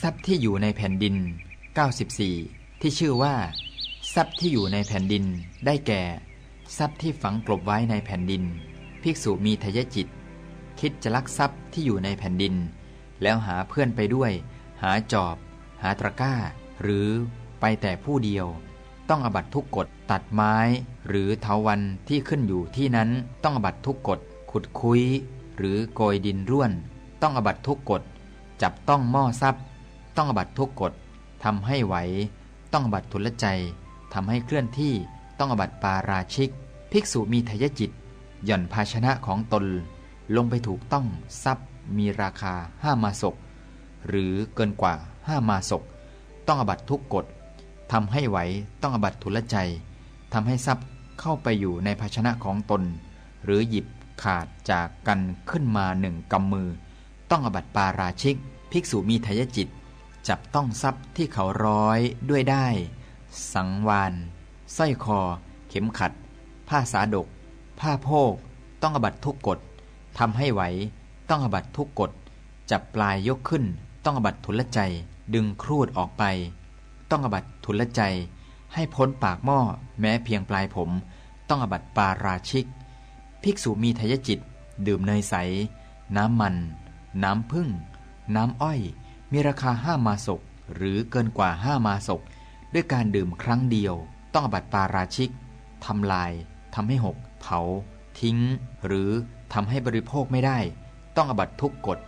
ทรัพย์ที่อยู่ในแผ่นดิน 94 ที่ชื่อว่า ทรัพย์ที่อยู่ในแผ่นดินได้แก่ ทรัพย์ที่ฝังกลบไว้ในแผ่นดิน ภิกษุมีทยจิต คิดจะลักทรัพย์ที่อยู่ในแผ่นดิน แล้วหาเพื่อนไปด้วย หาจอบ หาตะกร้า หรือไปแต่ผู้เดียว ต้องอบัตทุกกฎตัดไม้ หรือเถาวันที่ขึ้นอยู่ที่นั้นต้องอบัตทุกกฎขุดคุย หรือโกยดินร่วน ต้องอบัตทุกกฎจับต้องหม้อทรัพย์ ต้องอบัตทุกกฎทำให้ไหว ต้องอบัตทุลใจทำให้เคลื่อนที่ ต้องอบัตปาราชิก ภิกษุมีทยจิต หย่อนภาชนะของตน ลงไปถูกต้องทรัพย์ มีราคาห้ามาศก หรือเกินกว่าห้ามาศก ต้องอบัตทุกกฎทำให้ไหว ต้องอบัตทุลใจทำให้ทรัพย์เข้าไปอยู่ในภาชนะของตน หรือหยิบขาดจากกันขึ้นมาหนึ่งกำมือ ต้องอบัตปาราชิก ภิกษุมีทยจิต จับต้องทรัพย์ที่เขาร้อยด้วยได้ สังวานสร้อยคอ เข็มขัด ผ้าสาดก ผ้าโพก ต้องอบัตทุกกฎทำให้ไหว ต้องอบัตทุกกฎจับปลายยกขึ้น ต้องอบัตทุลใจ ดึงครูดออกไป ต้องอบัตทุลใจ ให้พ้นปากหม้อ แม้เพียงปลายผม ต้องอบัตปาราชิก ภิกษุมีทยจิต ดื่มเนยใส น้ำมัน น้ำพึ่ง น้ำอ้อย มีราคาห้ามาศกหรือเกินกว่าห้ามาศกด้วยการดื่มครั้งเดียว ต้องอบัตปาราชิกทำลายทำให้หก เผา ทิ้ง หรือทำให้บริโภคไม่ได้ ต้องอบัตทุกกฎ